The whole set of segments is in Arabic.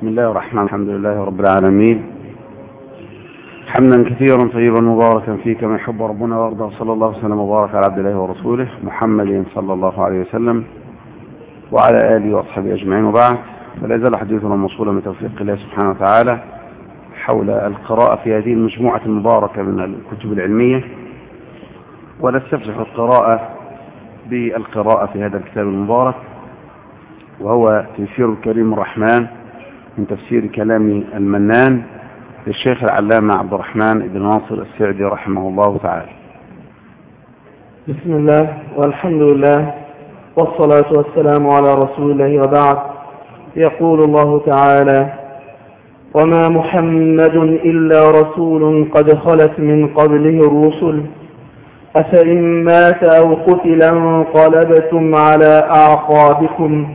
بسم الله الرحمن الحمد لله رب العالمين. حمدا كثيرا طيبا مباركا فيه كما يحب ربنا وارضى صلى الله وسلم وبارك على عبد الله ورسوله محمد صلى الله عليه وسلم وعلى آله وأصحابه أجمعين. وبعد فلا يزال حديثنا موصولا من توفيق الله سبحانه وتعالى حول القراءة في هذه المجموعة المباركة من الكتب العلمية. ونستفتح القراءة بالقراءة في هذا الكتاب المبارك وهو تيسير الكريم الرحمن. من تفسير كلام المنان للشيخ العلامة عبد الرحمن بن ناصر السعدي رحمه الله تعالى. بسم الله والحمد لله والصلاة والسلام على رسول الله وبعد. يقول الله تعالى وما محمد إلا رسول قد خلت من قبله الرسل. أفإن مات أو قتل انقلبتم على أعقابكم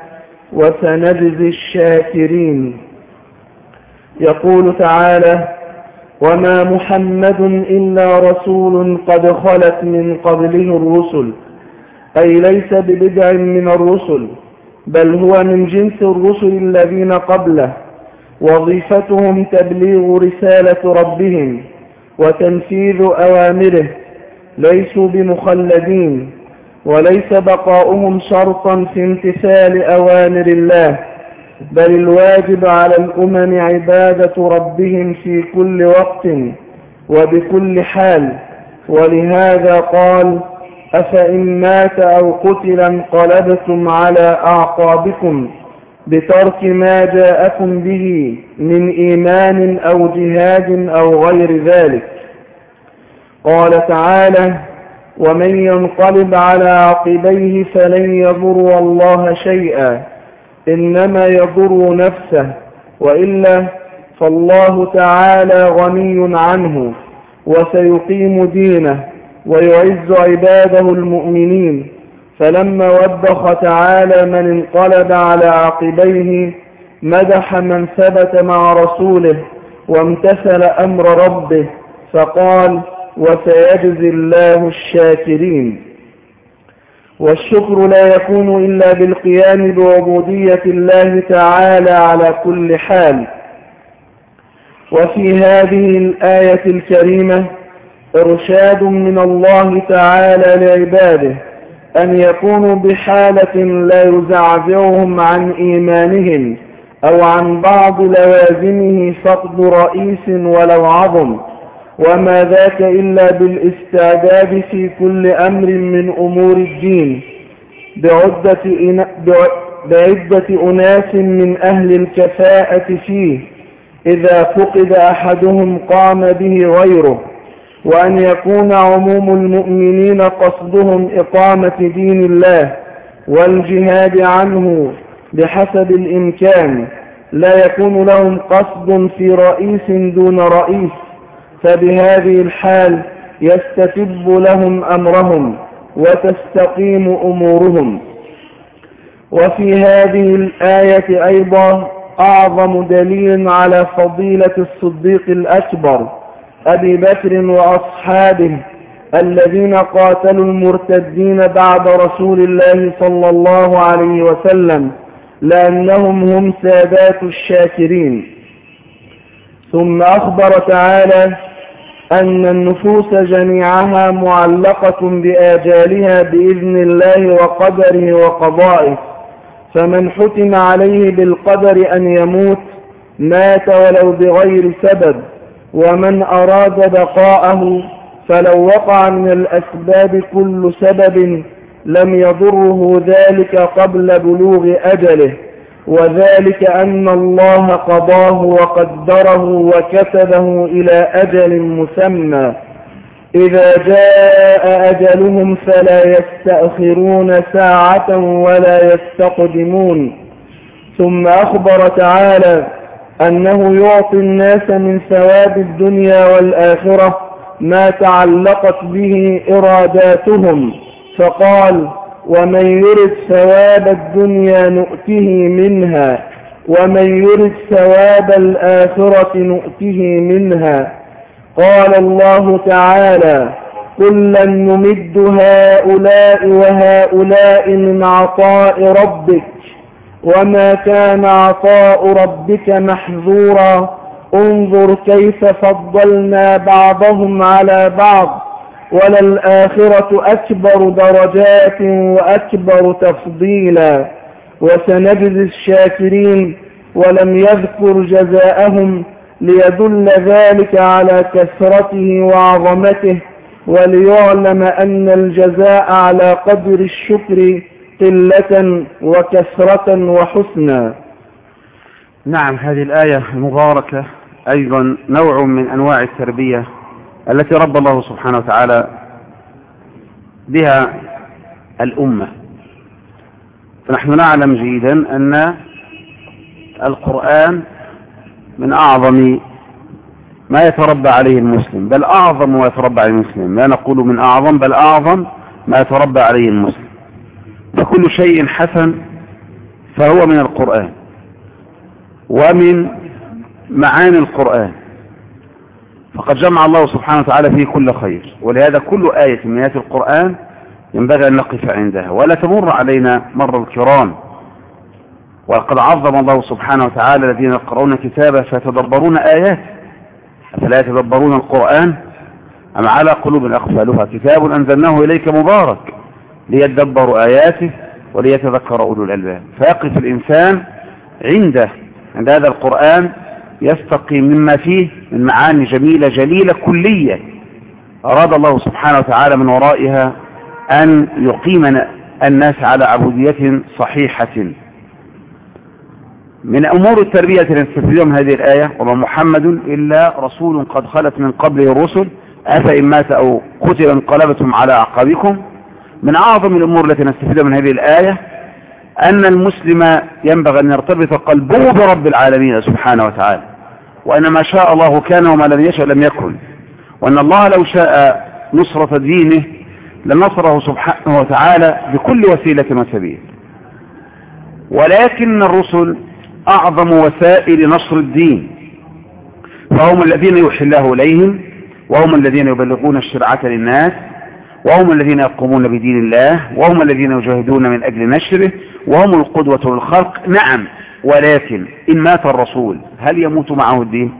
وسنجزي الشاكرين. يقول تعالى وما محمد إلا رسول قد خلت من قبله الرسل. أي ليس ببدع من الرسل بل هو من جنس الرسل الذين قبله. وظيفتهم تبليغ رسالة ربهم وتنفيذ أوامره. ليسوا بمخلدين. وليس بقاؤهم شرطا في امتثال أوامر الله بل الواجب على الأمم عبادة ربهم في كل وقت وبكل حال. ولهذا قال أفإن مات أو قتل انقلبتم على أعقابكم بترك ما جاءكم به من إيمان أو جهاد أو غير ذلك. قال تعالى ومن ينقلب على عقبيه فلن يضر الله شيئا إنما يضر نفسه وإلا فالله تعالى غني عنه وسيقيم دينه ويعز عباده المؤمنين. فلما وبخ تعالى من انقلب على عقبيه مدح من ثبت مع رسوله وامتثل أمر ربه فقال وسيجزي الله الشاكرين. والشكر لا يكون إلا بالقيام بعبودية الله تعالى على كل حال. وفي هذه الآية الكريمة إرشاد من الله تعالى لعباده أن يكونوا بحالة لا يزعزعهم عن إيمانهم أو عن بعض لوازمه فقد رئيس ولو عظم. وما ذاك إلا بالاستعداد في كل أمر من أمور الدين بعدة, بعدة أناس من أهل الكفاءة فيه إذا فقد أحدهم قام به غيره وأن يكون عموم المؤمنين قصدهم إقامة دين الله والجهاد عنه بحسب الإمكان لا يكون لهم قصد في رئيس دون رئيس فبهذه الحال يستتب لهم أمرهم وتستقيم أمورهم. وفي هذه الآية أيضا أعظم دليل على فضيلة الصديق الأكبر أبي بكر وأصحابه الذين قاتلوا المرتدين بعد رسول الله صلى الله عليه وسلم لأنهم هم سادات الشاكرين. ثم أخبر تعالى أن النفوس جميعها معلقة بآجالها بإذن الله وقدره وقضائه فمن حتم عليه بالقدر أن يموت مات ولو بغير سبب ومن أراد بقاءه فلو وقع من الأسباب كل سبب لم يضره ذلك قبل بلوغ أجله. وذلك أن الله قضاه وقدره وكتبه إلى أجل مسمى. إذا جاء أجلهم فلا يستأخرون ساعة ولا يستقدمون. ثم أخبر تعالى أنه يعطي الناس من ثواب الدنيا والآخرة ما تعلقت به إراداتهم. فقال ومن يرد ثواب الدنيا نؤته منها ومن يرد ثواب الآخرة نؤته منها. قال الله تعالى كلا نمد هؤلاء وهؤلاء من عطاء ربك وما كان عطاء ربك محظورا. انظر كيف فضلنا بعضهم على بعض. وللآخرة أكبر درجات وأكبر تفضيلا. وسنجزي الشاكرين ولم يذكر جزاءهم ليدل ذلك على كثرته وعظمته. وليعلم أن الجزاء على قدر الشكر قلة وكثرة وحسنا. نعم هذه الآية المباركة أيضا نوع من أنواع التربية. التي رب الله سبحانه وتعالى بها الأمة. فنحن نعلم جيدا أن القرآن من أعظم ما يتربى عليه المسلم بل أعظم ما يتربى عليه المسلم. لا نقول من أعظم بل أعظم ما يتربى عليه المسلم. فكل شيء حسن فهو من القرآن ومن معاني القرآن. فقد جمع الله سبحانه وتعالى فيه كل خير. ولهذا كل آية من آيات القرآن ينبغي أن نقف عندها. ولا تمر علينا مر الكرام. وقد عظم الله سبحانه وتعالى الذين يقرؤون كتابه فيتدبرون آيات. أفلا يتدبرون القرآن؟ أم على قلوب أقفالها؟ كتاب أنزلناه إليك مبارك ليدبروا آياته وليتذكر أولو الألباب. فيقف الإنسان عنده. عند هذا القرآن يستقي مما فيه من معاني جميلة جليلة كلية. أراد الله سبحانه وتعالى من ورائها أن يقيم الناس على عبودية صحيحة. من أمور التربية التي من هذه الآية وما محمد إلا رسول قد خلت من قبله الرسل أفإن مات أو قتل انقلبتم على أعقابكم. من أعظم الأمور التي نستفيدها من هذه الآية أن المسلم ينبغي أن يرتبط قلبه برب العالمين سبحانه وتعالى. وأن ما شاء الله كان وما لم يشاء لم يكن. وأن الله لو شاء نصرة دينه لنصره سبحانه وتعالى بكل وسيلة وسبيل ولكن الرسل أعظم وسائل نصر الدين. فهم الذين يوحي الله إليهم وهم الذين يبلغون الشرعة للناس وهم الذين يقومون بدين الله وهم الذين يجاهدون من أجل نشره وهم القدوة للخلق. نعم ولكن إن مات الرسول هل يموت معه الدين؟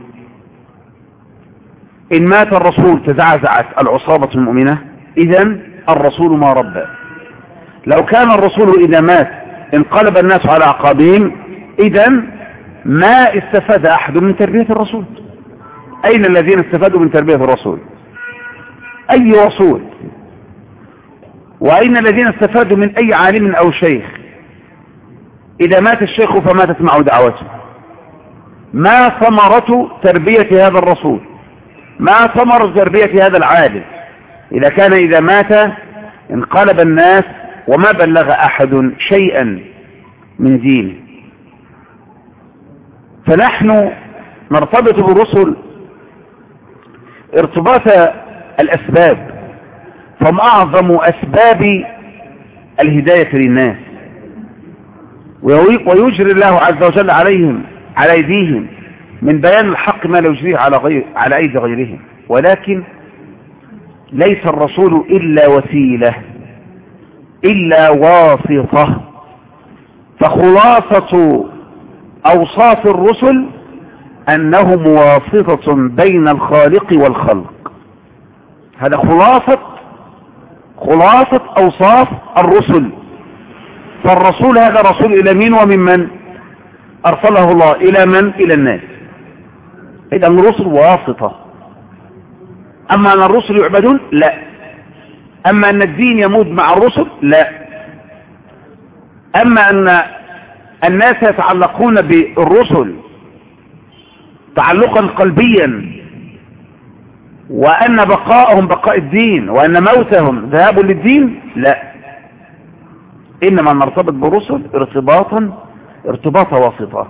إن مات الرسول تزعزعت العصابة المؤمنة؟ إذا الرسول ما ربى لو كان الرسول إذا مات انقلب الناس على أعقابهم إذا ما استفاد أحد من تربية الرسول. أين الذين استفادوا من تربية الرسول؟ أي رسول؟ وأين الذين استفادوا من أي عالم أو شيخ؟ إذا مات الشيخ فماتت معه دعوته. ما ثمرة تربية هذا الرسول؟ ما ثمرة تربية هذا العالم؟ إذا كان إذا مات انقلب الناس وما بلغ أحد شيئا من دينه فنحن نرتبط بالرسل ارتباط الأسباب فهم أعظم أسباب الهداية للناس. ويجري الله عز وجل عليهم على أيديهم من بيان الحق ما لا يجريه على, غير على أيدي غيرهم. ولكن ليس الرسول إلا وسيلة إلا واسطة. فخلاصة أوصاف الرسل أنهم واسطة بين الخالق والخلق. هذا خلاصة خلاصة أوصاف الرسل. فالرسول هذا رسول إلى مين ومن من؟ أرسله الله إلى من؟ إلى الناس. إذا الرسل واسطة. أما أن الرسل يعبدون؟ لا. أما أن الدين يموت مع الرسل؟ لا. أما أن الناس يتعلقون بالرسل تعلقا قلبيا وأن بقاءهم بقاء الدين وأن موتهم ذهاب للدين؟ لا. إنما نرتبط برسل ارتباطا ارتباط واسطة.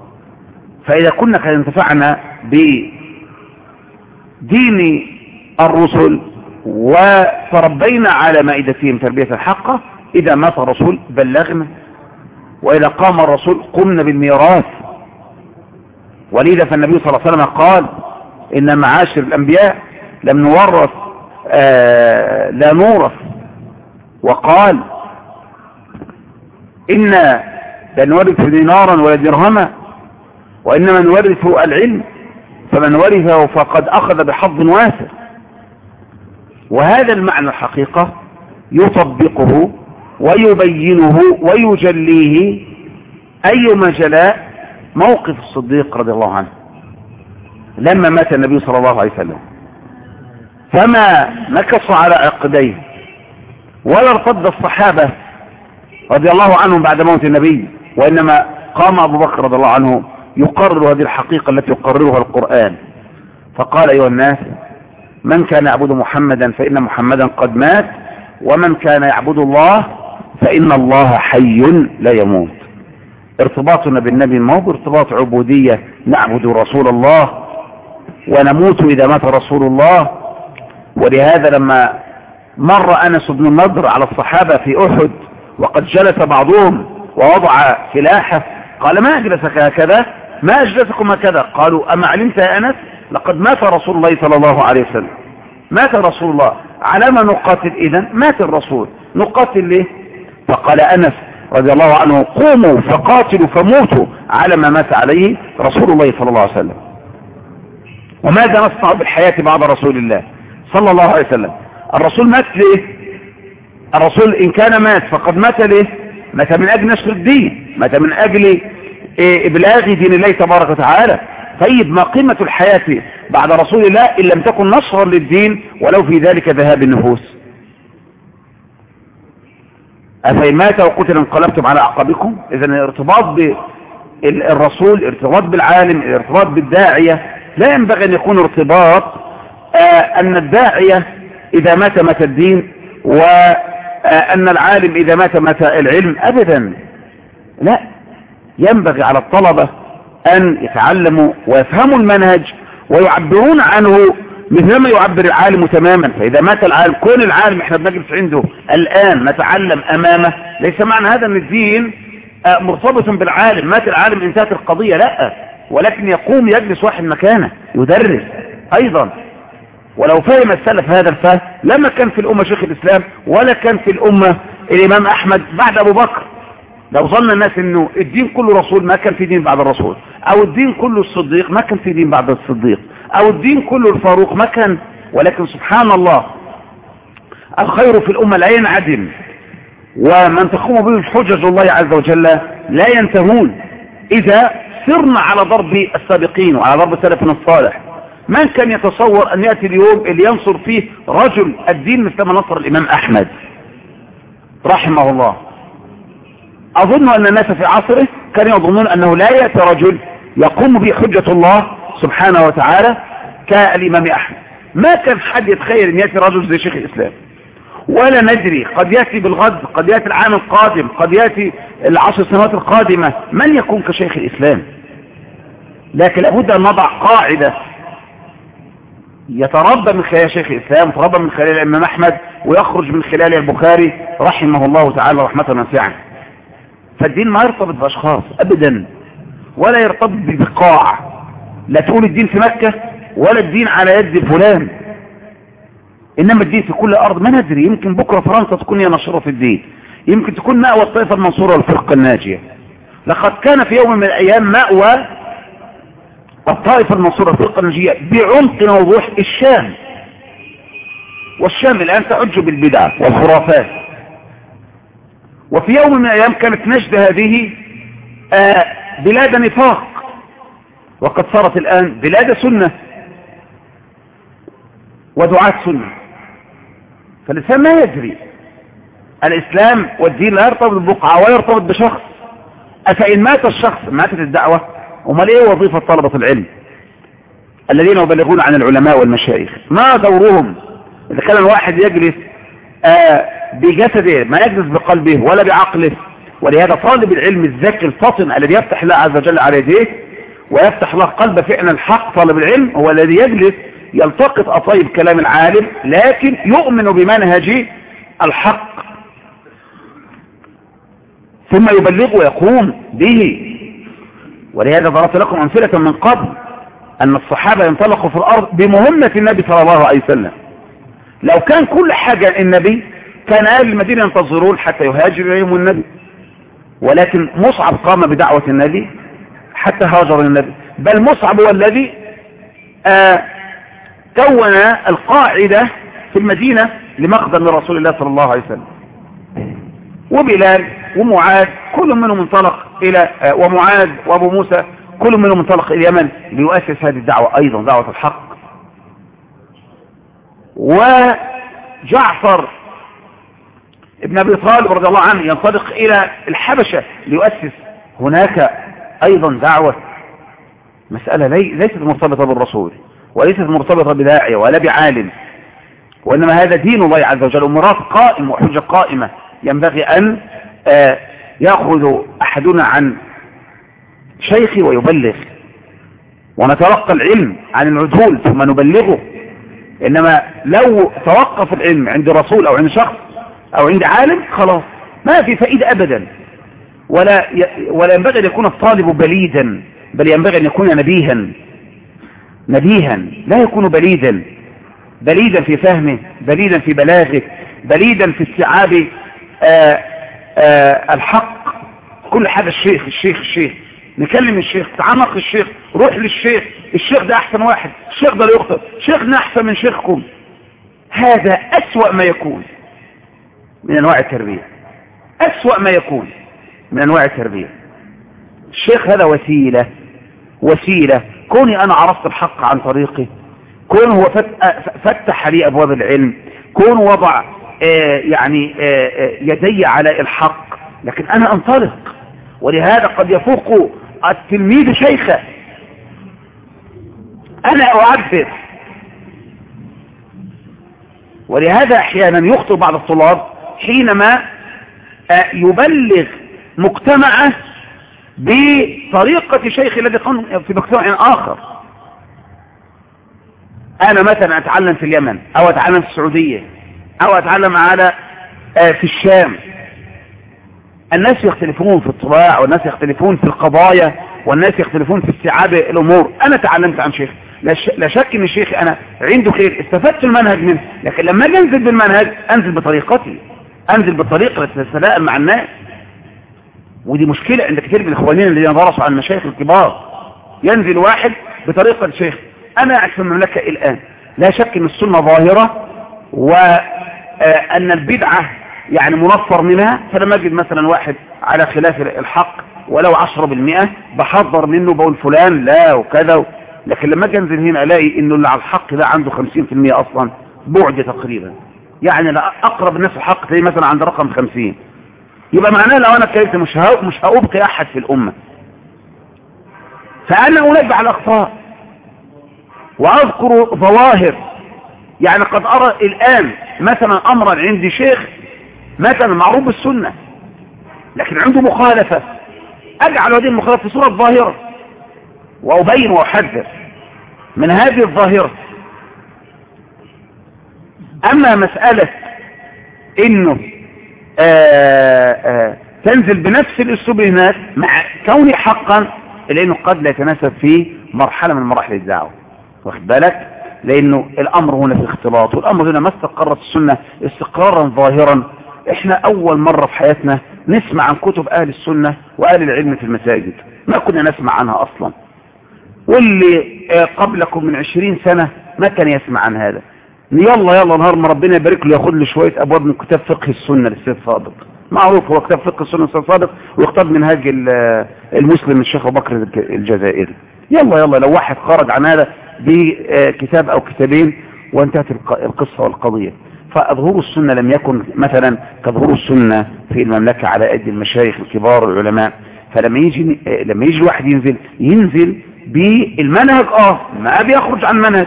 فإذا كنا قد انتفعنا بدين الرسل وتربينا على مائدتهم تربية الحقة إذا مات الرسول بلغنا وإذا قام الرسول قمنا بالميراث. ولذا فالنبي صلى الله عليه وسلم قال إن معاشر الأنبياء لم نورث آه لا نورث. وقال إنا لا نورث دينارا ولا درهما وإنما نورث العلم فمن ورثه فقد أخذ بحظ واسع. وهذا المعنى الحقيقة يطبقه ويبينه ويجليه أيما جلاء موقف الصديق رضي الله عنه. لما مات النبي صلى الله عليه وسلم فما نكص على عقديه ولا ارتد الصحابة رضي الله عنهم بعد موت النبي وإنما قام أبو بكر رضي الله عنه يقرر هذه الحقيقة التي يقررها القرآن. فقال أيها الناس من كان يعبد محمدا فإن محمدا قد مات ومن كان يعبد الله فإن الله حي لا يموت. ارتباطنا بالنبي ما هو ارتباط عبودية نعبد رسول الله ونموت إذا مات رسول الله؟ ولهذا لما مر أنس بن النضر على الصحابة في أحد وقد جلس بعضهم ووضع سلاحه. قال ما أجلسك هكذا؟ ما أجلسكم هكذا؟ قالوا أما علمت يا أنس؟ لقد مات رسول الله صلى الله عليه وسلم. مات رسول الله. على ما نقاتل إذن مات الرسول. نقاتل ليه؟ فقال أنس رضي الله عنه قوموا فقاتلوا فموتوا. على ما مات عليه رسول الله صلى الله عليه وسلم. وماذا نصنع بالحياة بعد رسول الله صلى الله عليه وسلم؟ الرسول مات ليه؟ الرسول إن كان مات فقد مات ليه؟ مات من أجل نشر الدين مات من أجل إبلاغ دين الله تبارك وتعالى. طيب ما قيمة الحياة بعد رسول الله إن لم تكن نصرا للدين ولو في ذلك ذهاب النفوس؟ أفإن مات وقتل انقلبتم على أعقابكم؟ إذا الارتباط بالرسول الارتباط بالعالم الارتباط بالداعية. لا ينبغي أن يكون ارتباط آه أن الداعية إذا مات مات الدين وأن العالم إذا مات مات العلم أبدا. لا ينبغي على الطلبة أن يتعلموا ويفهموا المنهج ويعبرون عنه مثلما يعبر العالم تماما. فإذا مات العالم كون العالم إحنا بنجلس عنده الآن نتعلم أمامه ليس معنى هذا أن الدين مرتبط بالعالم. مات العالم انتهت القضية لا. ولكن يقوم يجلس واحد مكانه يدرس أيضا. ولو فهم السلف هذا الفهم لما كان في الأمة شيخ الإسلام ولا كان في الأمة الإمام أحمد بعد أبو بكر. لو ظن الناس إنه الدين كله رسول ما كان في دين بعد الرسول. أو الدين كله الصديق ما كان في دين بعد الصديق. أو الدين كله الفاروق ما كان. ولكن سبحان الله الخير في الأمة لا ينعدم. ومن تقوم به حجج الله عز وجل لا ينتهون. إذا سرنا على ضرب السابقين وعلى ضرب سلفنا الصالح. من كان يتصور أن يأتي اليوم اللي ينصر فيه رجل الدين مثلما نصر الإمام أحمد؟ رحمه الله. أظن أن الناس في عصره كانوا يظنون أنه لا يأتي رجل يقوم به حجة الله سبحانه وتعالى كالإمام أحمد. ما كان حد يتخيل أن يأتي رجل زي شيخ الإسلام. ولا ندري قد يأتي بالغد قد يأتي العام القادم قد يأتي العشر سنوات القادمة من يكون كشيخ الإسلام؟ لكن لابد أن نضع قاعدة يتربى من خلال شيخ الإسلام يتربى من خلال الإمام أحمد ويخرج من خلال البخاري رحمه الله تعالى رحمة واسعة فالدين ما يرتبط بأشخاص ابدا. ولا يرتبط ببقاع لا تقول الدين في مكة ولا الدين على يد فلان. إنما الدين في كل أرض. ما ندري يمكن بكرة فرنسا تكون هي نشرة في الدين. يمكن تكون مأوى الطائفة المنصورة والفرقة الناجية. لقد كان في يوم من الأيام مأوى الطائفة المنصورة والفرقة الناجية بعمق ووضوح الشام. والشام الآن تعج بالبدع والخرافات. وفي يوم من الأيام كانت نجد هذه آه بلاد نفاق. وقد صارت الآن بلاد سنة ودعاة سنة. فالإسلام ما يجري الإسلام والدين لا يرتبط ببقعة ولا يرتبط بشخص. أفإن مات الشخص ماتت الدعوة وما إيه وظيفة طلبة العلم الذين يبلغون عن العلماء والمشايخ؟ ما دورهم؟ إذا كان الواحد يجلس آه بجسده ما يجلس بقلبه ولا بعقله. ولهذا طالب العلم الذكي الفطن الذي يفتح الله عز وجل على يديه ويفتح له قلب فعلا الحق طالب العلم هو الذي يجلس يلتقط أطيب كلام العالم لكن يؤمن بمنهج الحق. ثم يبلغه ويقوم به. ولهذا ضربت لكم أمثلة من قبل أن الصحابة ينطلقوا في الأرض بمهمة النبي صلى الله عليه وسلم. لو كان كل حاجة النبي كان أهل المدينة ينتظرون حتى يهاجر إليهم النبي. ولكن مصعب قام بدعوة النبي حتى هاجر النبي. بل مصعب هو الذي آه كون القاعدة في المدينة لمقدم رسول الله صلى الله عليه وسلم. وبلال ومعاذ كل منهم انطلق إلى آه ومعاذ وأبو موسى كل منهم انطلق إلى اليمن ليؤسس هذه الدعوة أيضا دعوة الحق. وجعفر ابن أبي طالب رضي الله عنه ينطلق إلى الحبشة ليؤسس هناك أيضا دعوة. مسألة لي ليست مرتبطة بالرسول وليست مرتبطة بداعية ولا بعالم وإنما هذا دين الله عز وجل أمرات قائمة وحجة قائمة. ينبغي أن آه يأخذ أحدنا عن شيخي ويبلغ. ونتلقى العلم عن العدول ثم نبلغه. إنما لو توقف العلم عند رسول أو عند شخص أو عند عالم خلاص ما في فائدة أبدا. ولا ولا ينبغي أن يكون الطالب بليدا بل ينبغي أن يكون نبيها. نبيها لا يكون بليدا. بليدا في فهمه بليدا في بلاغه بليدا في استيعاب آآ آآ الحق. كل حاجة الشيخ الشيخ الشيخ. نكلم الشيخ تعمق الشيخ روح للشيخ. الشيخ ده أحسن واحد. الشيخ ده يخطئ شيخنا أحسن من شيخكم. هذا أسوأ ما يكون من أنواع التربية. أسوأ ما يكون من أنواع التربية. الشيخ هذا وسيلة وسيلة. كوني أنا عرفت الحق عن طريقي كون هو فتح لي أبواب العلم كون وضع آه يعني آه يدي على الحق. لكن أنا أنطلق. ولهذا قد يفوق التلميذ شيخا. أنا أعبر. ولهذا أحيانا يخطئ بعض الطلاب حينما يبلغ مجتمعه بطريقة شيخ الذي قام في مجتمع آخر. أنا مثلا أتعلم في اليمن أو أتعلم في السعودية. أو أتعلم على في الشام. الناس يختلفون في الطباع والناس يختلفون في القضايا والناس يختلفون في استيعاب الأمور. أنا تعلمت عن شيخ. لا شك إن الشيخ أنا عنده خير. استفدت المنهج منه. لكن لما أجي أنزل بالمنهج أنزل بطريقتي. أنزل بالطريقة التي تتلائم مع الناس. ودي مشكلة عند كثير من اخوانين الذين درسوا عن المشايخ الكبار. ينزل واحد بطريقة الشيخ أنا في المملكة الآن. لا شك إن السنة ظاهرة وان البدعة يعني منفر منها فلما أجد مثلا واحد على خلاف الحق ولو عشرة بالمئة بحضر منه بقول فلان لا وكذا لكن لما أجي أنزل هنا ألاقي إنه اللي على الحق ده عنده خمسين في المئة أصلا بعد تقريبا. يعني أقرب الناس الحق تلاقيه مثلا عند رقم خمسين. يبقى معناه لو أنا اتكلمت مش مش هأبقي أحد في الأمة. فأنا أنبه على الأخطاء. وأذكر ظواهر يعني قد أرى الآن مثلا أمرا عندي شيخ مثلا معروف بالسنة لكن عنده مخالفة. أجعل هذه المخالفة في صورة ظاهرة وأبين وأحذر من هذه الظاهرة. أما مسألة إنه آآ آآ تنزل بنفس الأسلوب هناك مع كوني حقا لأنه قد لا يتناسب في مرحلة من مراحل الدعوة. واخد بالك؟ لأنه الأمر هنا في اختلاط والأمر هنا ما استقرت السنة استقرارا ظاهرا. إحنا أول مرة في حياتنا نسمع عن كتب أهل السنة وأهل العلم في المساجد. ما كنا نسمع عنها أصلا. واللي قبلكم من عشرين سنة ما كان يسمع عن هذا. يلا يلا نهار ما ربنا يبارك له ياخد له شوية أبواب من كتاب فقه السنة للسيد صادق. معروف هو كتاب فقه السنة للسيد صادق ويختار منهاج المسلم الشيخ أبو بكر الجزائري. يلا يلا لو واحد خرج عن هذا بكتاب أو كتابين وانتهت القصة والقضية. فظهور السنة لم يكن مثلا كظهور السنة في المملكة على ايدي المشايخ الكبار العلماء. فلما يجي لما يجي الواحد ينزل ينزل بالمنهج آه ما بيخرج عن منهج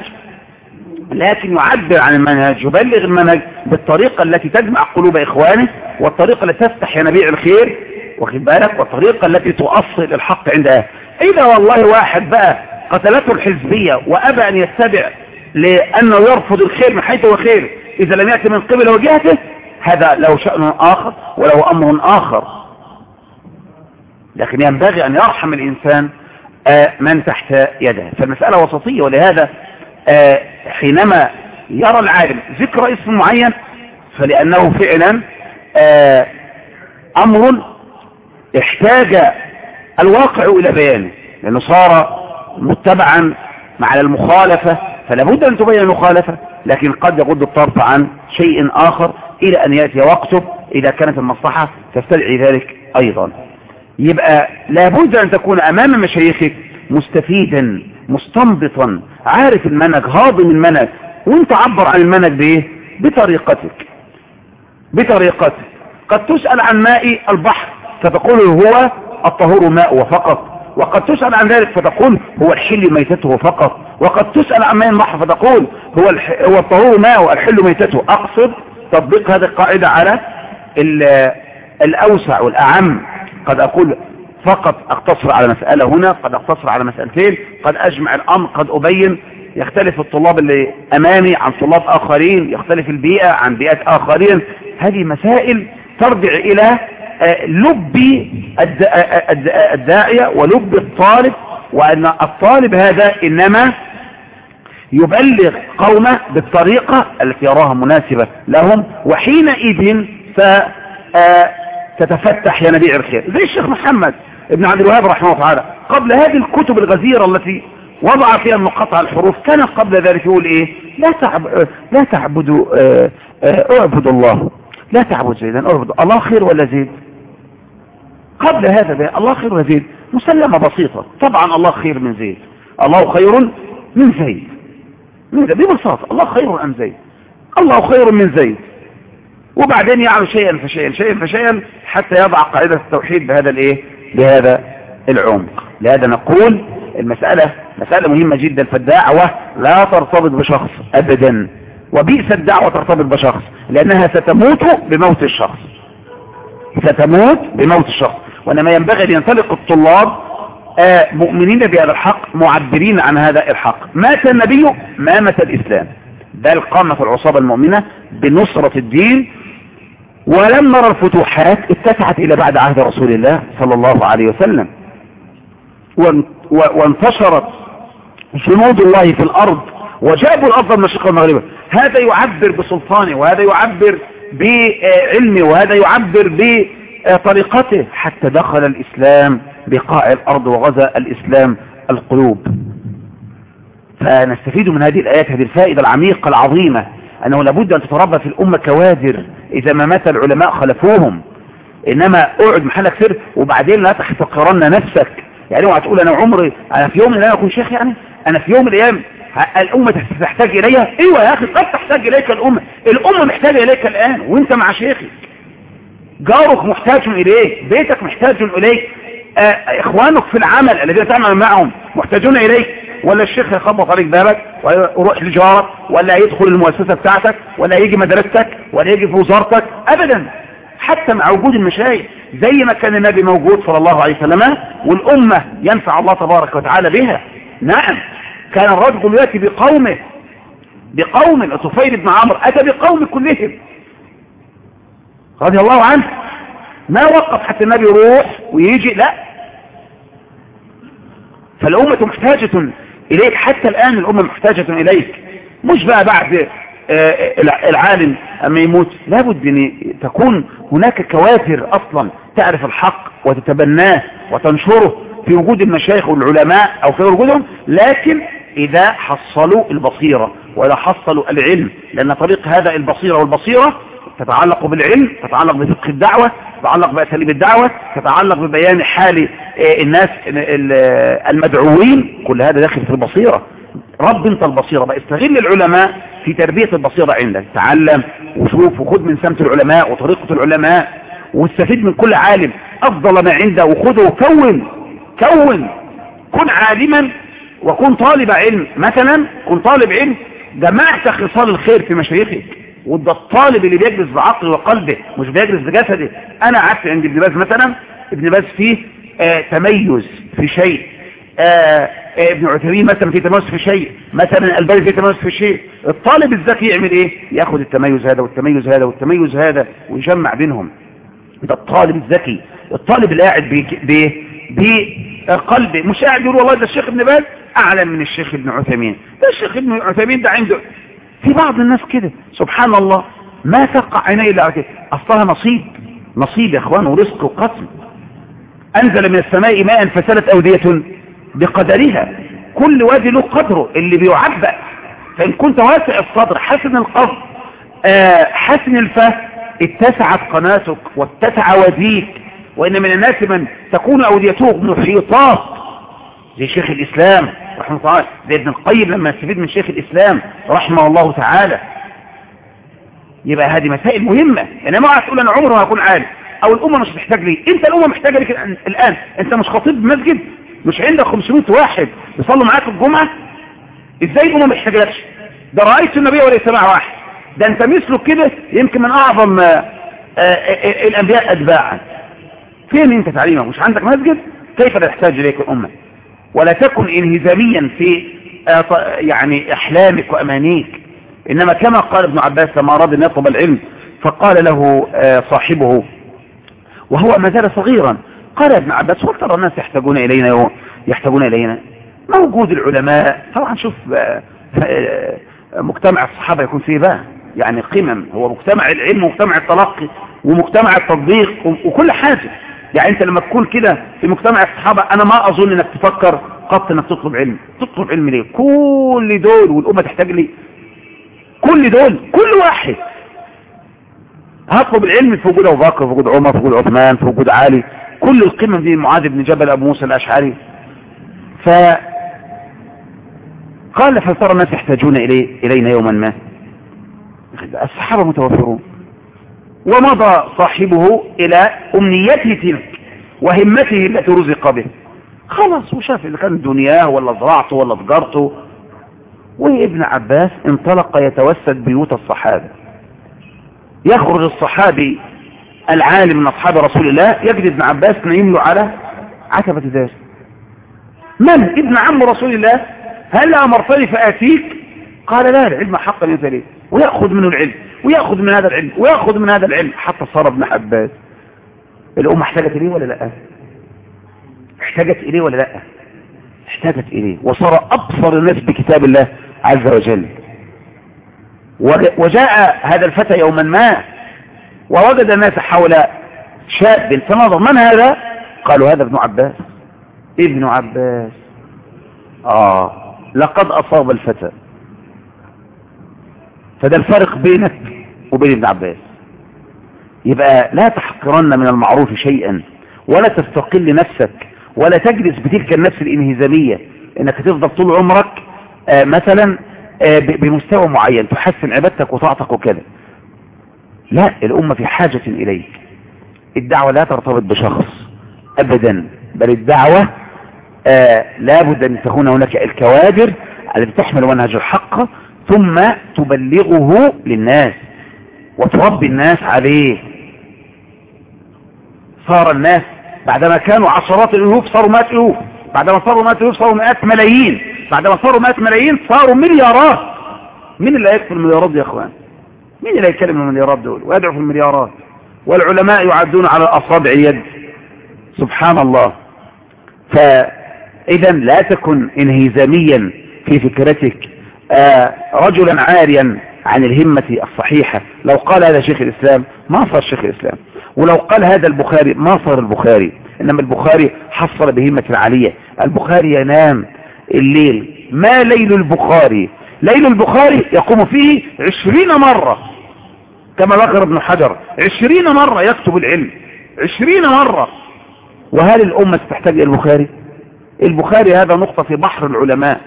لكن يعبر عن المنهج يبلغ المنهج بالطريقة التي تجمع قلوب إخوانه والطريقة التي تفتح ينابيع الخير واخد بالك؟ والطريقة التي تؤصل الحق عند أهل إذا والله واحد بقى قتلته الحزبية وأبى أن يتبع لأنه يرفض الخير من حيث هو خير. إذا لم يأتي من قبل وجهته هذا له شأن آخر وله أمر آخر. لكن ينبغي أن يرحم الإنسان من تحت يده. فالمسألة وسطية ولهذا حينما يرى العالم ذكر اسم معين فلأنه فعلا أمر احتاج الواقع إلى بيانه. لأنه صار متبعا مع المخالفة فلا بد أن تبين المخالفة لكن قد يغض الطرف عن شيء آخر إلى أن يأتي وقته إذا كانت المصلحة تستدعي ذلك أيضا. يبقى لابد أن تكون أمام مشايخك مستفيدا مستنبطا عارف المنهج هاضم المنهج وأنت عبر عن المنهج بايه بطريقتك. بطريقتك. قد تسأل عن ماء البحر فتقول هو الطهور ماء فقط وقد تسأل عن ذلك فتقول هو الحل ميتته فقط. وقد تسأل عن ماء البحر فتقول هو الح... هو الطهور ماء والحل ميتته. أقصد تطبيق هذه القاعدة على الأوسع والأعم. قد أقول فقط أقتصر على مسألة هنا قد أقتصر على مسألتين. قد أجمع الأمر قد أبين. يختلف الطلاب اللي أمامي عن طلاب آخرين يختلف البيئة عن بيئات آخرين. هذه مسائل ترجع إلى لب الداعية ولب الطالب وأن الطالب هذا إنما يبلغ قومه بالطريقة التي يراها مناسبة لهم وحينئذ ستتفتح ينابيع الخير. زي الشيخ محمد ابن عبد الوهاب رحمه الله تعالى قبل هذه الكتب الغزيرة التي وضع فيها مقطع الحروف كان قبل ذلك يقول إيه؟ لا لا تعبدوا اعبدوا الله. لا تعبد زيدا اعبدوا الله خير ولا زيد؟ قبل هذا بقى الله خير ولا زيد؟ مسلمة بسيطة. طبعا الله خير من زيد. الله خير من زيد. ببساطة الله خير ام زيد. الله خير من زيد. وبعدين يعمل شيئا فشيئا شيئا فشيئا حتى يضع قاعدة التوحيد بهذا الإيه؟ بهذا العمق. لهذا نقول المسألة مسألة مهمة جدا فالدعوة لا ترتبط بشخص ابدا. وبئس الدعوة ترتبط بشخص. لأنها ستموت بموت الشخص. ستموت بموت الشخص. وإنما ينبغي أن ينطلق الطلاب مؤمنين بهذا الحق معبرين عن هذا الحق. مات النبي ما مات الإسلام. بل قامت العصابة المؤمنة بنصرة الدين. ولم نرى الفتوحات اتسعت إلى بعد عهد رسول الله صلى الله عليه وسلم. وانتشرت جنود الله في الأرض وجابوا الأرض المشرق والمغرب هذا يعبر بسلطانه وهذا يعبر بعلمه وهذا يعبر بطريقته حتى دخل الإسلام بقاع الأرض وغزا الإسلام القلوب. فنستفيد من هذه الآيات هذه الفائدة العميقة العظيمة أنه لابد أن تتربى في الأمة كوادر إذا ما مات العلماء خلفوهم. إنما اقعد محلك سر وبعدين لا تحتقرن نفسك. يعني اوعى تقول أنا عمري أنا في يوم من الأيام أكون شيخ يعني؟ أنا في يوم من الأيام الأمة تحتاج إليها. أيوه يا أخي قد تحتاج إليك الأمة. الأمة محتاجة إليك الآن وأنت مع شيخك جارك محتاج اليك بيتك محتاج إليك. آه إخوانك في العمل الذين تعمل معهم محتاجون إليك. ولا الشيخ يخبط عليك بابك ولا يروح لجارك ولا يدخل المؤسسة بتاعتك ولا يجي مدرستك ولا يجي في وزارتك. ابدا حتى مع وجود المشايخ. زي ما كان النبي موجود صلى الله عليه وسلم والأمة ينفع الله تبارك وتعالى بها. نعم. كان الرجل يأتي بقومه بقوم الطفيل بن عمرو أتى بقوم كلهم. رضي الله عنه. ما وقف حتى النبي يروح ويجي؟ لا. فالأمة محتاجة إليك حتى الآن الأمة محتاجة إليك. مش بقى بعد العالم أما يموت. لابد أن تكون هناك كوافر أصلا. تعرف الحق وتتبناه وتنشره في وجود المشايخ والعلماء أو في وجودهم لكن إذا حصلوا البصيرة وإذا حصلوا العلم لأن طريق هذا البصيرة والبصيرة تتعلق بالعلم تتعلق بفقه الدعوة تتعلق بأساليب الدعوة تتعلق ببيان حال الناس المدعوين كل هذا داخل في البصيرة. رب انت البصيرة بقى استغل العلماء في تربية البصيرة عندك. تعلم وشوف وخذ من سمت العلماء وطريقة العلماء واستفيد من كل عالم. أفضل ما عنده وخذه وكون كون كن عالما وكن طالب علم. مثلا كن طالب علم جمعت خصال الخير في مشايخك وده الطالب اللي بيجلس بعقله وقلبه مش بيجلس بجسده. أنا قعدت عند ابن باز مثلا ابن باز فيه آه تميز في شيء. آه ابن عثيمين مثلا في تميز في شيء. مثلا الألباني في تميز في شيء. الطالب الذكي يعمل إيه؟ ياخد التميز هذا والتميز هذا والتميز هذا ويجمع بينهم. ده الطالب الذكي. الطالب اللي قاعد بقلب مش قاعد يقول والله ده الشيخ ابن باز أعلم من الشيخ ابن عثيمين. ده الشيخ ابن عثيمين ده عنده في بعض الناس كده. سبحان الله ما تقع عيني إلا كده أصلها نصيب نصيب يا إخوان ورزق وقسم. أنزل من السماء ماء فسلت أودية بقدرها. كل وادي له قدره اللي بيعبأ. فإن كنت واسع الصدر حسن القصد آه حسن الفهم اتسعت قناتك واتسع واديك وإن من الناس من تكون أوديته محيطات. زي شيخ الإسلام. رحمه الله زي ابن القيم لما يستفيد من شيخ الإسلام رحمه الله تعالى. يبقى هذه مسائل مهمة. أنا ما تقول أنا عمره هكون عالم. أو الأمة مش محتاج لي. أنت الأمة محتاجة لك الآن. أنت مش خطيب مسجد. مش عندك 500 واحد يصلوا معاك الجمعة؟ إزاي الأمة محتاجة لكش ده رأيت النبي وليس سمع واحد. ده أنت مثله كده يمكن من أعظم آآ آآ الأنبياء اتباعا. فين أنت تعليمك؟ مش عندك مسجد؟ كيف تحتاج إليك الأمة؟ ولا تكن انهزاميا في يعني إحلامك وأمانيك. إنما كما قال ابن عباس لما اراد أن يطلب العلم؟ فقال له صاحبه وهو ما زال صغيرا. قال ابن عباس هل ترى الناس يحتاجون إلينا يحتاجون إلينا؟ موجود العلماء. طبعا شوف مجتمع الصحابة يكون فيه بقى يعني قمم. هو مجتمع العلم ومجتمع التلقي ومجتمع التطبيق وكل حاجة. يعني انت لما تكون كده في مجتمع الصحابة أنا ما اظن انك تفكر قط انك تطلب علم. تطلب علم ليه؟ كل دول والامة تحتاج لي. كل دول كل واحد. هطلب العلم في وجود أبو بكر في وجود عمر في وجود عثمان في وجود علي. كل القمم دي معاذ بن جبل أبو موسى الأشعري. ف قال فترى الناس يحتاجون إلي إلينا يوما ما. الصحابة متوفرون. ومضى صاحبه إلى أمنيته تلك وهمته التي رزق به. خلاص وشاف إذا كان دنياه ولا زراعته ولا تجارته وابن عباس انطلق يتوسد بيوت الصحابة. يخرج الصحابي العالم من أصحاب رسول الله يجد ابن عباس نايم له على عتبة ذلك من؟ ابن عم رسول الله. هل أمرتني فآتيك؟ قال لا العلم حقا ينزل ويأخذ منه العلم. ويأخذ من هذا العلم ويأخذ من هذا العلم. حتى صار ابن عباس الأمة احتاجت إليه ولا لأ؟ احتاجت إليه ولا لأ؟ احتاجت إليه. وصار أبصر الناس بكتاب الله عز وجل. وجاء هذا الفتى يوما ما ووجد الناس حول شاب فنظر من هذا؟ قالوا هذا ابن عباس. ابن عباس. آه لقد أصاب الفتى. فده الفرق بينك وبين ابن عباس. يبقى لا تحقرن من المعروف شيئا ولا تستقل نفسك ولا تجلس بتلك النفس الإنهزامية إنك تفضل طول عمرك آه مثلا آه بمستوى معين تحسن عبادتك وطاعتك وكذا. لا الأمة في حاجة إليك. الدعوة لا ترتبط بشخص ابدا بل الدعوة آه لابد أن تكون هناك الكوادر التي تحمل منهج الحق ثم تبلغه للناس. وتربي الناس عليه. صار الناس بعدما كانوا عشرات الألوف صاروا مئات الوف بعدما صاروا مئات الوف صاروا مئات ملايين. بعدما صاروا مئات ملايين صاروا مليارات. مين اللي هيكفي المليارات دي يا إخوان؟ مين اللي هيكلم المليارات دول؟ ويدعو في المليارات. والعلماء يعدون على أصابع اليد. سبحان الله. فاذا لا تكن انهزاميا في فكرتك. رجلا عاريا عن الهمة الصحيحة. لو قال هذا شيخ الإسلام ما صار شيخ الإسلام. ولو قال هذا البخاري ما صار البخاري. إنما البخاري حصل بهمة عالية البخاري ينام الليل. ما ليل البخاري؟ ليل البخاري يقوم فيه عشرين مرة. كما ذكر ابن حجر. عشرين مرة يكتب العلم. عشرين مرة. وهل الأمة تحتاج البخاري؟ البخاري هذا نقطة في بحر العلماء.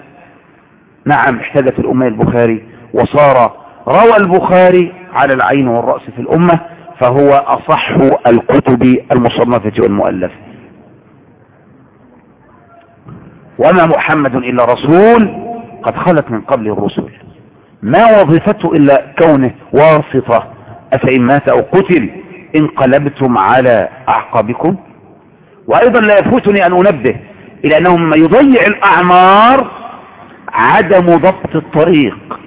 نعم احتاجت الأمة البخاري وصار روى البخاري على العين والرأس في الأمة فهو أصح الكتب المصنفة والمؤلفة وما محمد إلا رسول قد خلت من قبل الرسل. ما وظيفته إلا كونه واسطة. أفإن مات أو قتل انقلبتم على أعقابكم؟ وأيضا لا يفوتني أن أنبه إلى أنه مما يضيع الأعمار عدم ضبط الطريق.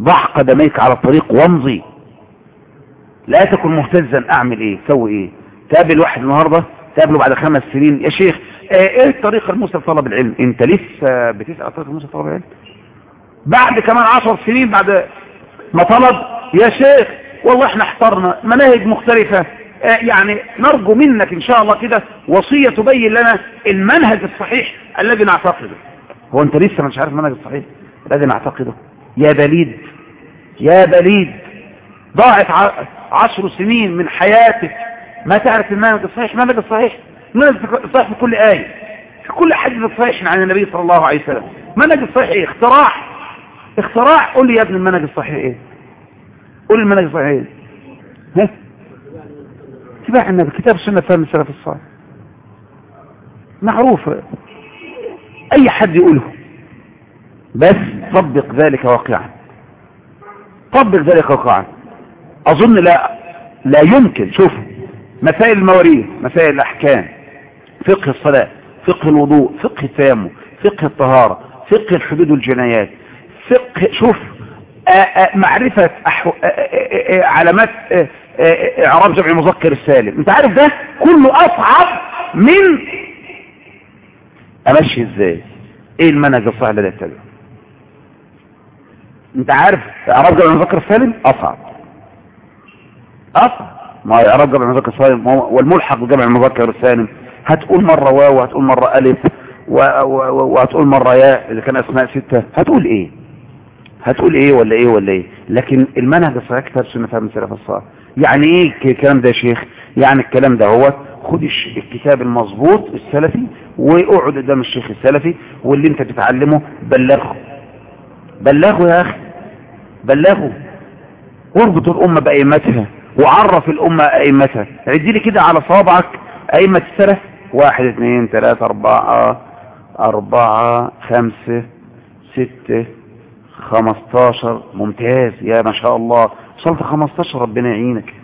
ضع قدميك على الطريق وامضي. لا تكن مهتزا أعمل إيه؟ سوي إيه؟ تقابل واحد النهاردة تقابله بعد خمس سنين. يا شيخ إيه الطريق الموسى لطلب العلم؟ أنت لسه بتسأل طريق الموسى لطلب العلم؟ بعد كمان عشر سنين بعد ما طلب يا شيخ والله إحنا احترنا مناهج مختلفة. آه يعني نرجو منك إن شاء الله كده وصية تبين لنا المنهج الصحيح الذي نعتقده. هو انت لسه مش عارف المنهج الصحيح الذي نعتقده يا بليد يا بليد ضاعت عشر سنين من حياتك ما تعرف المنهج الصحيح. المنهج الصحيح المنهج الصحيح في كل آية في كل حديث صحيح عن النبي صلى الله عليه وسلم. المنهج الصحيح إيه؟ اختراع. اختراع. قول لي يا ابن المنهج الصحيح إيه؟ قول المنهج الصحيح إيه؟ ها؟ اتباع النبي كتاب السنة فهم السلف الصالح. معروف. أي حد يقوله. بس طبق ذلك واقعا. طبق ذلك واقعا. أظن لا لا يمكن. شوف مسائل المواريث مسائل الأحكام فقه الصلاة فقه الوضوء فقه التيمم فقه الطهارة فقه الحدود والجنايات فقه شوف معرفة علامات إعراب جمع المذكر السالم. أنت عارف ده؟ كله أصعب من أمشي إزاي؟ إيه المنهج الصحيح اللي اتبعه أنت عارف اعراب جمع المذكر السالم أصعب. أصعب. ما اعراب جمع المذكر السالم والملحق بجمع المذكر السالم هتقول مرة واو وهتقول مرة ألف وهتقول مرة ياء إذا كان أسماء ستة. هتقول إيه؟ هتقول إيه ولا إيه ولا إيه؟ لكن المنهج الصحيح كتاب سنة فهم السلف الصالح يعني إيه الكلام ده يا شيخ؟ يعني الكلام ده هو خد الكتاب المظبوط السلفي واقعد قدام الشيخ السلفي واللي انت بتتعلمه بلغه. بلغه يا أخي. بلغه. واربط الأمة بأئمتها وعرف الأمة أئمتها. عدي لي كده على صابعك أئمة السلف. واحد اثنين ثلاثة أربعة أربعة خمسة ستة خمستاشر. ممتاز. يا ما شاء الله. وصلت خمستاشر ربنا يعينك.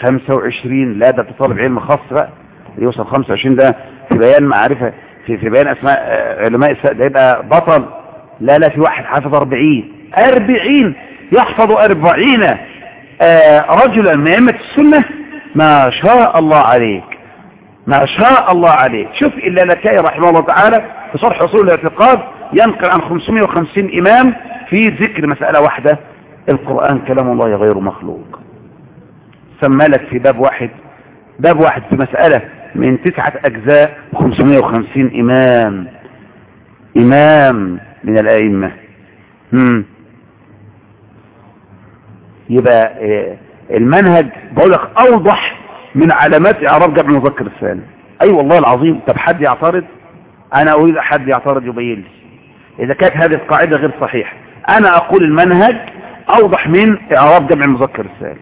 خمسة وعشرين. لا ده طالب علم خاص بقى. يوصل خمسة وعشرين ده في بيان معرفة في, في بيان أسماء علماء ده يبقى بطل لا لا في واحد حافظ أربعين. أربعين يحفظ أربعين آه رجلا من أئمة السنة. ما شاء الله عليك. ما شاء الله عليك. شوف إلا لكي رحمه الله تعالى في صرح أصول الاعتقاد ينقل عن 550 إمام في ذكر مسألة واحدة. القرآن كلام الله غير مخلوق. سمى لك في باب واحد. باب واحد في مسألة من تسعة أجزاء 550 إمام. إمام من الأئمة. هم. يبقى المنهج بقول لك أوضح من علامات إعراب جمع المذكر الثاني. أي أيوة والله العظيم. طب حد يعترض؟ أنا أريد حد يعترض يبين لي. إذا كانت هذه القاعدة غير صحيحة. أنا أقول المنهج أوضح من إعراب جمع المذكر الثاني.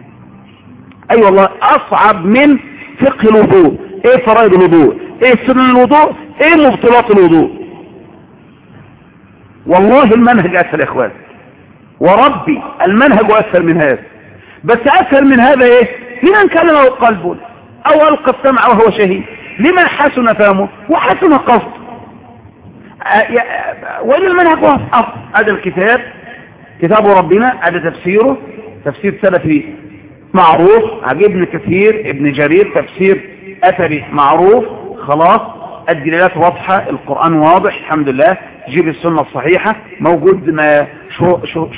أي أيوة والله أصعب من فقه الوضوء إيه فرائض الوضوء؟ إيه سنن الوضوء؟ إيه مبطلات الوضوء؟ والله المنهج أسهل يا إخوان. وربي المنهج أسهل من هذا. بس أسهل من هذا إيه؟ لمن كان له قلب أو ألقى السمع وهو شهيد. لمن حسن فهمه وحسن قصده. وإن المنهج واضح؟ هذا الكتاب. كتاب ربنا هذا تفسيره. تفسير سلفي معروف عجب ابن كثير. ابن جرير تفسير أثري معروف خلاص الدلالات واضحة القرآن واضح الحمد لله. جيب السنة الصحيحة موجود ما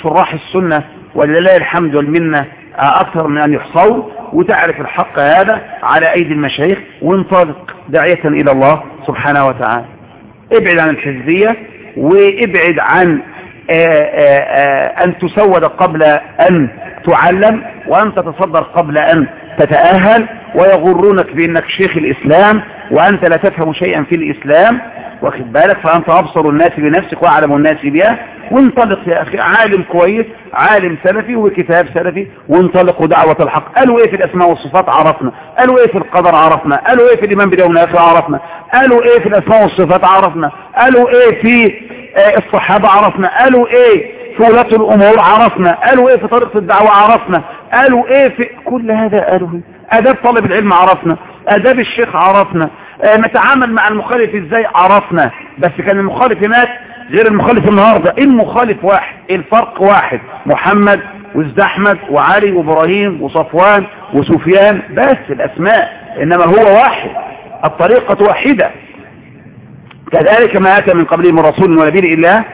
شراح السنة ولله الحمد والمنة أكثر من أن يحصوا وتعرف الحق هذا على أيدي المشايخ وانطلق داعية إلى الله سبحانه وتعالى. ابعد عن الحزبية وابعد عن آآ آآ أن تسود قبل أن تعلم وأن تتصدر قبل أن تتأهل ويغرونك بأنك شيخ الإسلام وأنت لا تفهم شيئا في الإسلام. واخد بالك؟ فأنت أبصر الناس بنفسك وأعلم الناس بها. وانطلق يا أخي عالم كويس عالم سلفي وكتاب سلفي. وانطلق دعوة الحق. قالوا إيه في الأسماء والصفات؟ عرفنا. قالوا إيه في القدر؟ عرفنا. قالوا إيه في الإيمان باليوم الآخر عرفنا. قالوا إيه في الأسماء والصفات؟ عرفنا. قالوا إيه في آه الصحابة؟ عرفنا. قالوا إيه في ولاة الأمور عرفنا. قالوا إيه في طريقة الدعوة؟ عرفنا. قالوا إيه في كل هذا؟ قالوا إيه؟ أداب طالب العلم عرفنا. أداب الشيخ عرفنا. آه نتعامل مع المخالف إزاي؟ عرفنا. بس كان المخالف هناك غير المخالف النهاردة. المخالف؟ واحد. الفرق؟ واحد. محمد وزد أحمد وعلي وإبراهيم وصفوان وسفيان. بس الأسماء. إنما هو واحد. الطريقة واحدة. كذلك ما آتى من قبلهم رسول ونبي إلا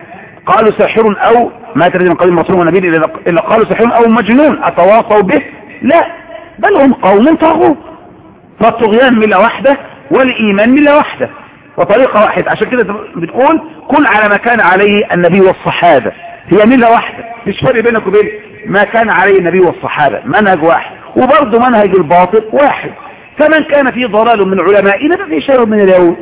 قالوا ساحر أو ما اتى من قبلهم رسول ونبي الا قالوا ساحر أو مجنون أتواصوا به؟ لا بل هم قوم طاغوت. فالطغيان ملة واحدة والإيمان ملة واحدة. وطريقة واحدة. عشان كده بتقول كل على ما كان عليه النبي والصحابة. هي ملة واحدة. مش فرق بينك وبين ما كان عليه النبي والصحابة. منهج واحد. وبرضه منهج الباطل واحد. فمن كان فيه ضلال من علمائنا ففي شيء من اليهود.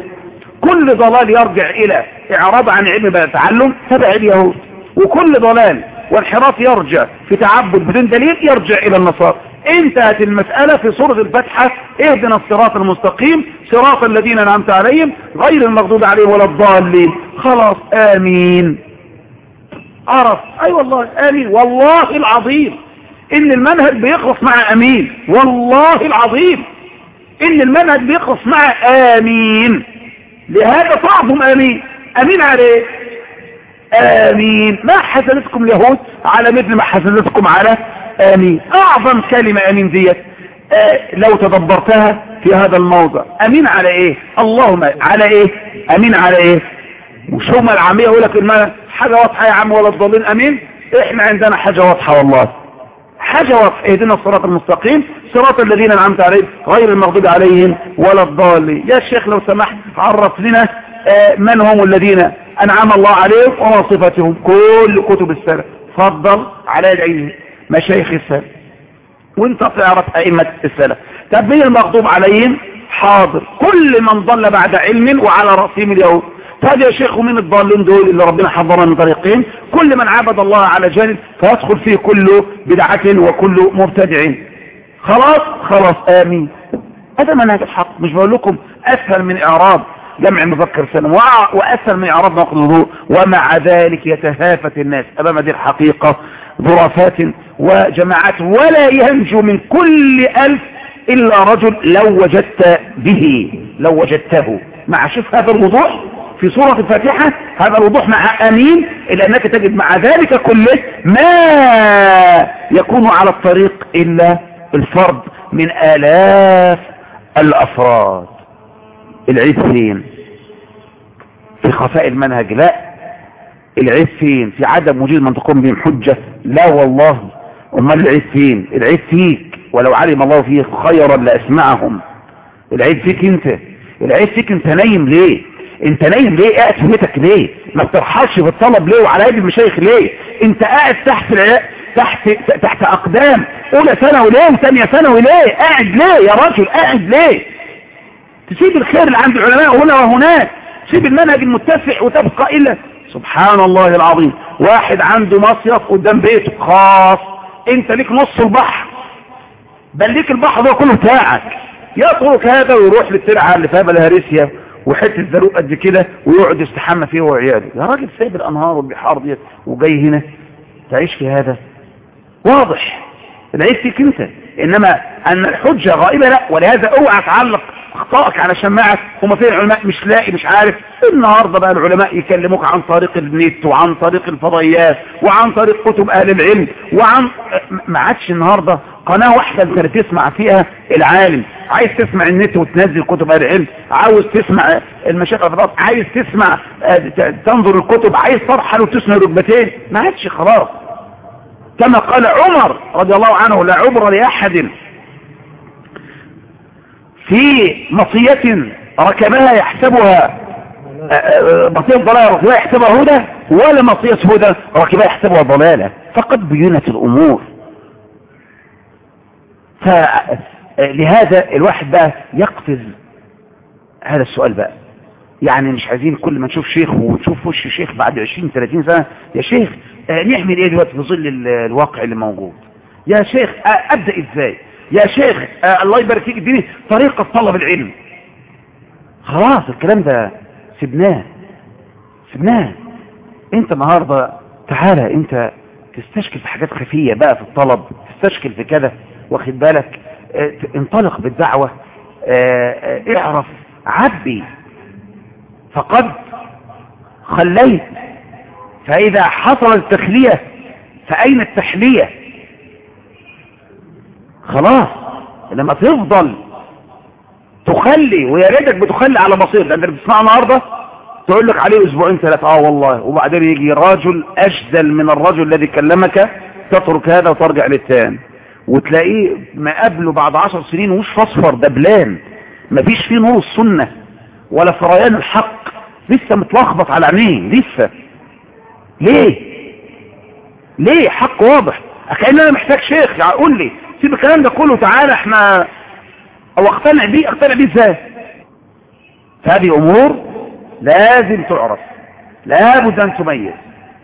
كل ضلال يرجع إلى إعراض عن علم بلا تعلم تبع اليهود. وكل ضلال وانحراف يرجع في تعبد بدون دليل يرجع إلى النصارى. انتهت المسألة في سورة الفتحة اهدنا الصراط المستقيم صراط الذين أنعمت عليهم غير المغضوب عليهم ولا الضالين. خلاص آمين. عرف. أي أيوة والله آمين. والله العظيم. إن المنهج بيخلص مع آمين. والله العظيم. إن المنهج بيخلص مع آمين. لهذا صعبهم آمين. أمين على إيه آمين. ما حسنتكم اليهود؟ على مثل ما حسنتكم على آمين. أعظم كلمة أمين ديت آه لو تدبرتها في هذا الموضع. أمين على إيه؟ اللهم على إيه؟ أمين على إيه؟ مش هما العامية يقول لك حاجة واضحة يا عم ولا الضالين. أمين؟ إحنا عندنا حاجة واضحة والله. حاجة واضحة. اهدنا الصراط المستقيم. صراط الذين أنعمت عليهم غير المغضوب عليهم ولا الضالين. يا شيخ لو سمحت عرف لنا من هم الذين أنعم الله عليهم؟ وما صفتهم؟ كل كتب السلف فضل على العلم مشايخ السلف وانت تعرف أئمة السلف. طب مين المغضوب عليهم حاضر. كل من ضل بعد علم وعلى رأسهم اليهود فهذا يا شيخ من الضالين دول اللي ربنا حضرنا من طريقين؟ كل من عبد الله على جانب فيدخل فيه كل بدعة وكل مبتدع. خلاص؟ خلاص آمين. هذا منهج الحق. مش بقول لكم أسهل من إعراب جمع مذكر سلم وأسهل من إعراب نقل الوضوء ومع ذلك يتهافت الناس أمام هذه الحقيقة ظرافات وجماعات ولا ينجو من كل ألف إلا رجل لو وجدت به لو وجدته. مع شوف هذا الوضوح في سورة الفاتحة هذا الوضوح مع أمين إلا أنك تجد مع ذلك كله ما يكون على الطريق إلا الفرد من آلاف الأفراد. العيب فين في خفاء المنهج لا. العيب فين في عدم وجود من تقوم بهم حجة. لا والله. أمال العيب فين العيب فيك. ولو علم الله فيك خيرا لأسمعهم. العيب فيك أنت. العيب فيك أنت نايم ليه؟ أنت نايم ليه؟ قاعد في بيتك ليه؟ ما بترحلش في الطلب ليه؟ وعلى يد المشايخ ليه؟ أنت قاعد تحت العلاء تحت تحت أقدام. أولى ثانوي ليه؟ وثانية ثانوي ليه؟ قاعد ليه يا راجل قاعد ليه؟ تسيب الخير اللي عند العلماء هنا وهناك. تسيب المنهج المتسع وتبقى إلا سبحان الله العظيم. واحد عنده مصيف قدام بيته خاص. انت ليك نص البحر. بل ليك البحر ده كله بتاعك. يترك هذا ويروح للترعه اللي فيها بلهارسيا وحتة زروق قد كده ويقعد يستحمى فيه وعياله. يا راجل سايب الأنهار والبحار ديت وجاي هنا تعيش في هذا. واضح. العيب فيك انت. إنما أن الحجة غائبة لا. ولهذا اوعى تعلق اخطائك على شماعك هما فين العلماء مش لاقي مش عارف. النهارده بقى العلماء يكلموك عن طريق النت وعن طريق الفضائيات وعن طريق كتب أهل العلم وعن ما عادش النهارده قناة واحدة أنت تسمع فيها العالم. عايز تسمع النت وتنزل كتب أهل العلم عاوز تسمع المشايخ الفضائيات عايز تسمع تنظر الكتب عايز ترحل وتسمع ركبتين ما عادش خلاص. كما قال عمر رضي الله عنه لا عبر لأحد في مصية ركبها يحسبها مصية ضلالة ركبها يحسبها هدى ولا مصية هدى ركبها يحسبها ضلالة. فقد بينت الأمور. فلهذا الواحد بقى يقفز هذا السؤال بقى. يعني مش عايزين كل ما نشوف شيخ ونشوف وش شيخ بعد 20 30 سنة. يا شيخ نعمل إيه دلوقتي في ظل الواقع اللي موجود؟ يا شيخ أبدأ إزاي؟ يا شيخ الله يبارك فيك اديني طريقة طلب العلم. خلاص الكلام ده سبناه سبناه انت النهاردة تعالى انت تستشكل في حاجات خفية بقى في الطلب تستشكل في كذا واخد بالك؟ آه انطلق بالدعوة. آه اعرف عبي. فقد خليت. فإذا حصل التخلية فأين التحلية؟ خلاص لما تفضل تخلي ويا ريتك بتخلي على بصير لأن اللي بتسمعه النهارده تقول لك عليه أسبوعين ثلاثة آه والله. وبعدين يجي رجل اشدل من الرجل الذي كلمك تترك هذا وترجع للتاني. وتلاقيه ما قبله بعد عشر سنين وش فصفر دبلان مفيش فيه نور السنة ولا فريان الحق. لسه متلخبط على عينيه لسه. ليه؟ ليه؟ حق واضح. كأن أنا محتاج شيخ يعني قول لي. سيب الكلام ده كله تعالى إحنا أو اقتنع بيه اقتنع بيه إزاي؟ فهذه أمور لازم تعرف. لابد أن تميز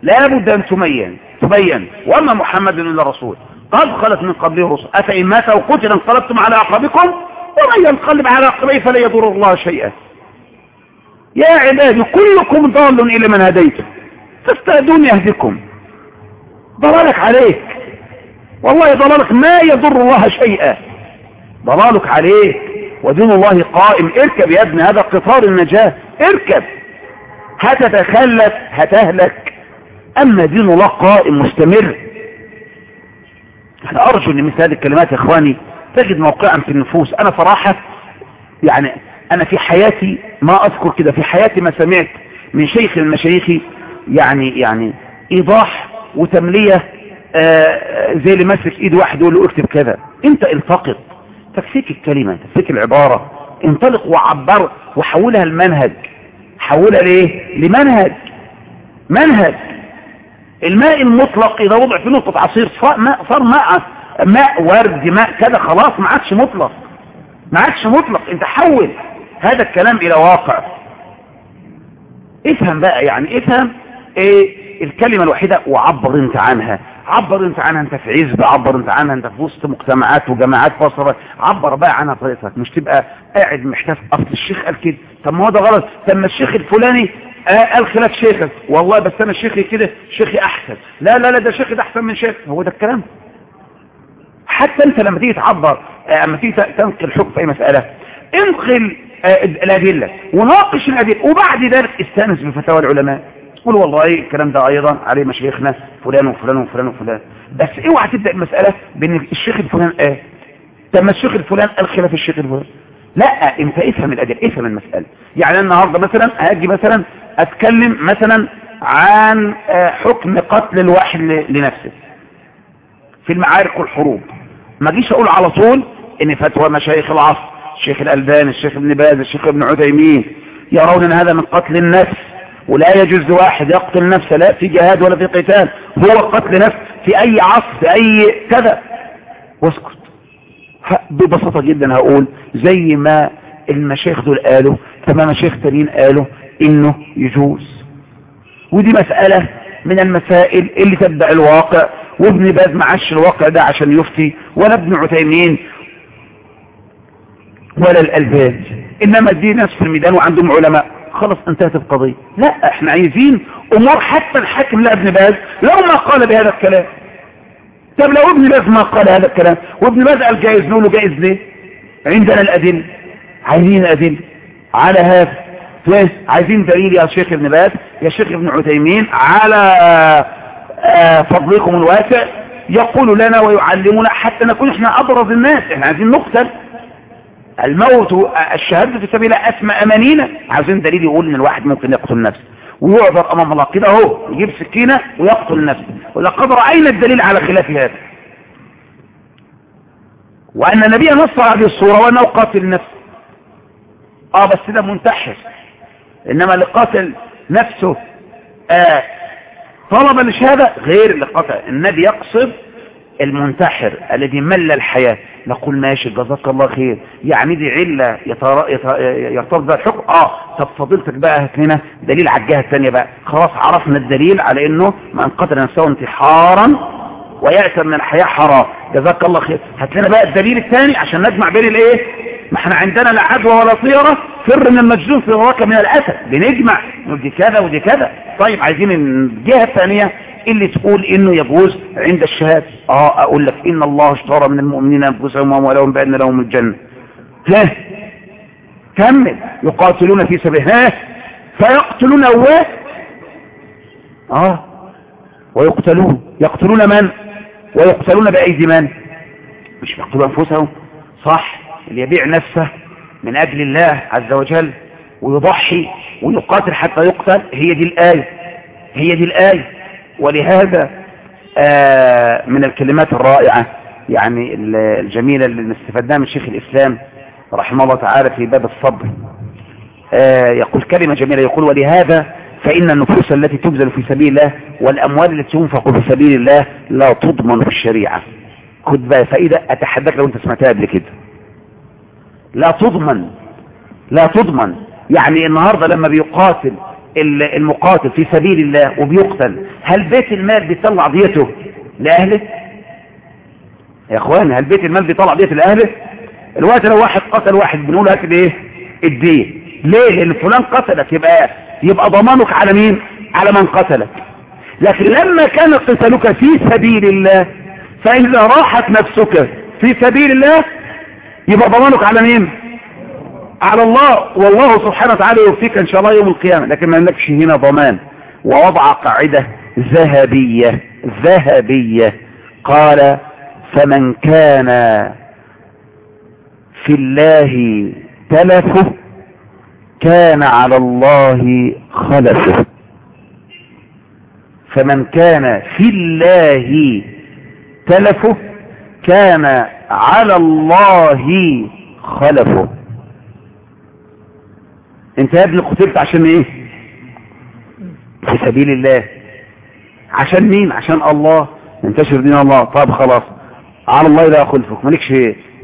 لابد أن تبين تبين. وما محمد إلا رسول. قد خلت من قبله رسل. أفإن مات أو قتل انقلبتم على أعقابكم؟ ومن ينقلب على عقبيه فلا يضر الله شيئا. يا عبادي كلكم ضال إلى من هديته. فاستهدوني أهدكم. ضلالك عليك. والله ضلالك ما يضر الله شيئا. ضلالك عليك ودين الله قائم. اركب يا ابني هذا قطار النجاة اركب. هتتخلف هتهلك. أما دين الله قائم مستمر. أنا أرجو إن مثل هذه الكلمات يا إخواني تجد موقعا في النفوس. أنا صراحة يعني أنا في حياتي ما أذكر كده في حياتي ما سمعت من شيخ من مشايخي يعني يعني إيضاح وتملية زي اللي ماسك إيد واحد يقول له اكتب كذا. انت التقط تكفيك الكلمة تكفيك العبارة. انطلق وعبر وحولها المنهج حولها ليه لمنهج. منهج. الماء المطلق إذا وضع في نقطة عصير صار ماء صار ماء ماء ورد ماء كذا خلاص ما عادش مطلق. ما عادش مطلق. انت حول هذا الكلام إلى واقع. افهم بقى يعني افهم إيه الكلمة الوحيدة وعبر أنت عنها. عبر انت عنها انت في عزب عبر انت عنها انت في وسط مجتمعات وجماعات فاصلة. عبر بقى عنها طريقتك مش تبقى قاعد محتاج أصل الشيخ قال كده. طب ما هو ده غلط. طب ما الشيخ الفلاني قال خلاف شيخك. والله بس أنا شيخي كده شيخي أحسن. لا لا لا ده شيخي ده أحسن من شيخ. هو ده الكلام. حتى أنت لما تيجي تعبر لما تيجي تنقل حكم في أي مسألة انقل الأدلة وناقش الأدلة. وبعد ذلك استأنس بفتاوى العلماء. قول والله الكلام ده أيضا عليه مشايخنا فلان وفلان وفلان وفلان. بس اوعى تبدأ المسألة بإن الشيخ الفلان قال آه. طب ما الشيخ الفلان قال خلاف الشيخ الفلان. لا انت افهم الادله افهم المسألة. يعني النهارده مثلا هاجي مثلا أتكلم مثلا عن حكم قتل الواحد لنفسه في المعارك والحروب. ما جيش أقول على طول إن فتوى مشايخ العصر الشيخ الألباني الشيخ ابن باز الشيخ ابن عثيمين يرون إن هذا من قتل النفس. ولا يجوز لواحد يقتل نفسه لا في جهاد ولا في قتال هو قتل نفس في أي عصر في أي كذا. واسكت. ببساطة جدا هقول زي ما المشايخ دول قالوا كما مشايخ تانيين قالوا إنه يجوز. ودي مسألة من المسائل اللي تبدأ الواقع وابن باز معاش الواقع ده عشان يفتي ولا ابن عثيمين ولا الألباني إنما دي ناس في الميدان وعندهم علماء. خلاص انتهت القضية. لا إحنا عايزين أمور حتى الحاكم لا ابن باز لو ما قال بهذا الكلام. طب لو ابن باز ما قال هذا الكلام وابن باز قال جائز نقول له جائز ليه؟ عندنا الأدلة. عايزين الأدلة. على هذا. عايزين دليل يا شيخ ابن باز يا شيخ ابن عثيمين على فضلكم الواسع. يقول لنا ويعلمنا حتى نكون إحنا أبرز الناس. إحنا عايزين نقتل. الموت الشهادة في سبيل الله أسمى أمانينا. عايزين دليل يقول إن الواحد ممكن يقتل نفسه. ويعذر أمام الله كده أهو يجيب سكينة ويقتل نفسه. ولقد رأينا الدليل على خلاف هذا. وأن النبي نص هذه الصورة وأنه قاتل نفسه. آه بس ده منتحر. إنما اللي قاتل نفسه آه طلب الشهادة غير اللي قتل النبي يقصد المنتحر الذي مل الحياة. نقول ماشي جزاك الله خير. يعني دي علة يرتبط بها الحكم؟ آه. طب فضيلتك بقى هات لنا دليل على الجهة الثانية بقى. خلاص عرفنا الدليل على إنه من قتل نفسه انتحارا ويأتى من الحياة حرام. جزاك الله خير. هات لنا بقى الدليل الثاني عشان نجمع بين الإيه؟ ما إحنا عندنا لا عدوى ولا طيرة. فر من المجنون في وراك من الأسد. بنجمع. ودي كذا ودي كذا. طيب عايزين الجهة الثانية. اللي تقول إنه يجوز عند الشهادة. آه أقول لك إن الله اشترى من المؤمنين أنفسهم واموالهم بأن لهم الجنة. ها كمل. يقاتلون في سبيل الله. فيقتلون هو؟ آه. ويقتلون. يقتلون من؟ ويقتلون بأيدي من؟ مش بيقتلوا أنفسهم. صح. اللي يبيع نفسه من أجل الله عز وجل ويضحي ويقاتل حتى يقتل. هي دي الآية. هي دي الآية. ولهذا آه من الكلمات الرائعة يعني الجميلة اللي نستفدناها من شيخ الإسلام رحمه الله تعالى في باب الصبر. آه يقول كلمة جميلة يقول ولهذا فإن النفوس التي تبذل في سبيل الله والأموال التي تنفق في سبيل الله لا تضمن في الشريعة. خد بقى فإذا أتحدث لو أنت سمعتها قبل كده. لا تضمن لا تضمن. يعني النهاردة لما بيقاتل المقاتل في سبيل الله وبيقتل هل بيت المال بيطلع ديته لأهله؟ يا إخواني هل بيت المال بيطلع ديته لأهله؟ الوقت لو واحد قتل واحد بنقول هات إيه؟ الدين. ليه؟ لأن فلان قتلك يبقى يبقى ضمانك على مين؟ على من قتلك. لكن لما كان قتلك في سبيل الله فإذا راحت نفسك في سبيل الله يبقى ضمانك على مين؟ على الله والله سبحانه وتعالى يوفيك إن شاء الله يوم القيامة. لكن ما لكش هنا ضمان ووضع قاعدة ذهبية ذهبية. قال فمن كان في الله تلفه كان على الله خلفه. فمن كان في الله تلفه كان على الله خلفه. انت يا ابني قتلت عشان إيه؟ في سبيل الله. عشان مين؟ عشان الله. انتشر دين الله. طب خلاص. على الله لا خلفك. مالكش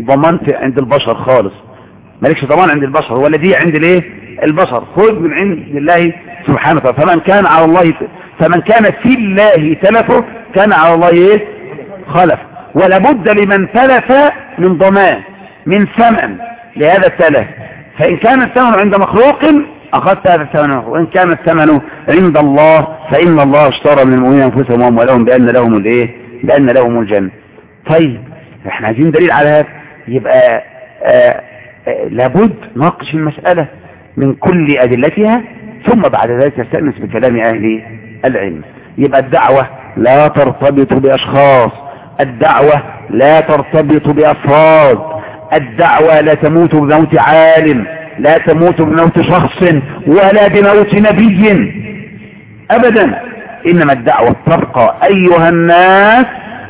ضمانت عند البشر خالص. مالكش ضمان عند البشر. ولا دي عند الايه؟ البشر. خذ من عند الله سبحانه وتعالى. فمن كان على الله فمن كان في الله تلفه كان على الله إيه؟ خلف. ولا بد لمن تلف من ضمان من ثمن لهذا التلف. فإن كان الثمن عند مخلوق أخذت هذا الثمن وإن كان الثمن عند الله فإن الله اشترى من المؤمنين أنفسهم وأموالهم بأن لهم الإيه؟ بأن لهم الجنة. طيب إحنا عايزين دليل على هذا. يبقى آآ آآ لابد ناقش المسألة من كل أدلتها ثم بعد ذلك تستأنس بكلام أهل العلم. يبقى الدعوة لا ترتبط بأشخاص. الدعوة لا ترتبط بأفراد. الدعوة لا تموت بموت عالم لا تموت بموت شخص ولا بموت نبي. أبدا. إنما الدعوة تبقى. أيها الناس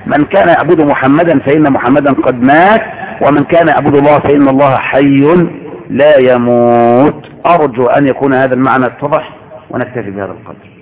من كان يعبد محمدا فإن محمدا قد مات ومن كان يعبد الله فإن الله حي لا يموت. أرجو أن يكون هذا المعنى اتضح ونكتفي بهذا القدر.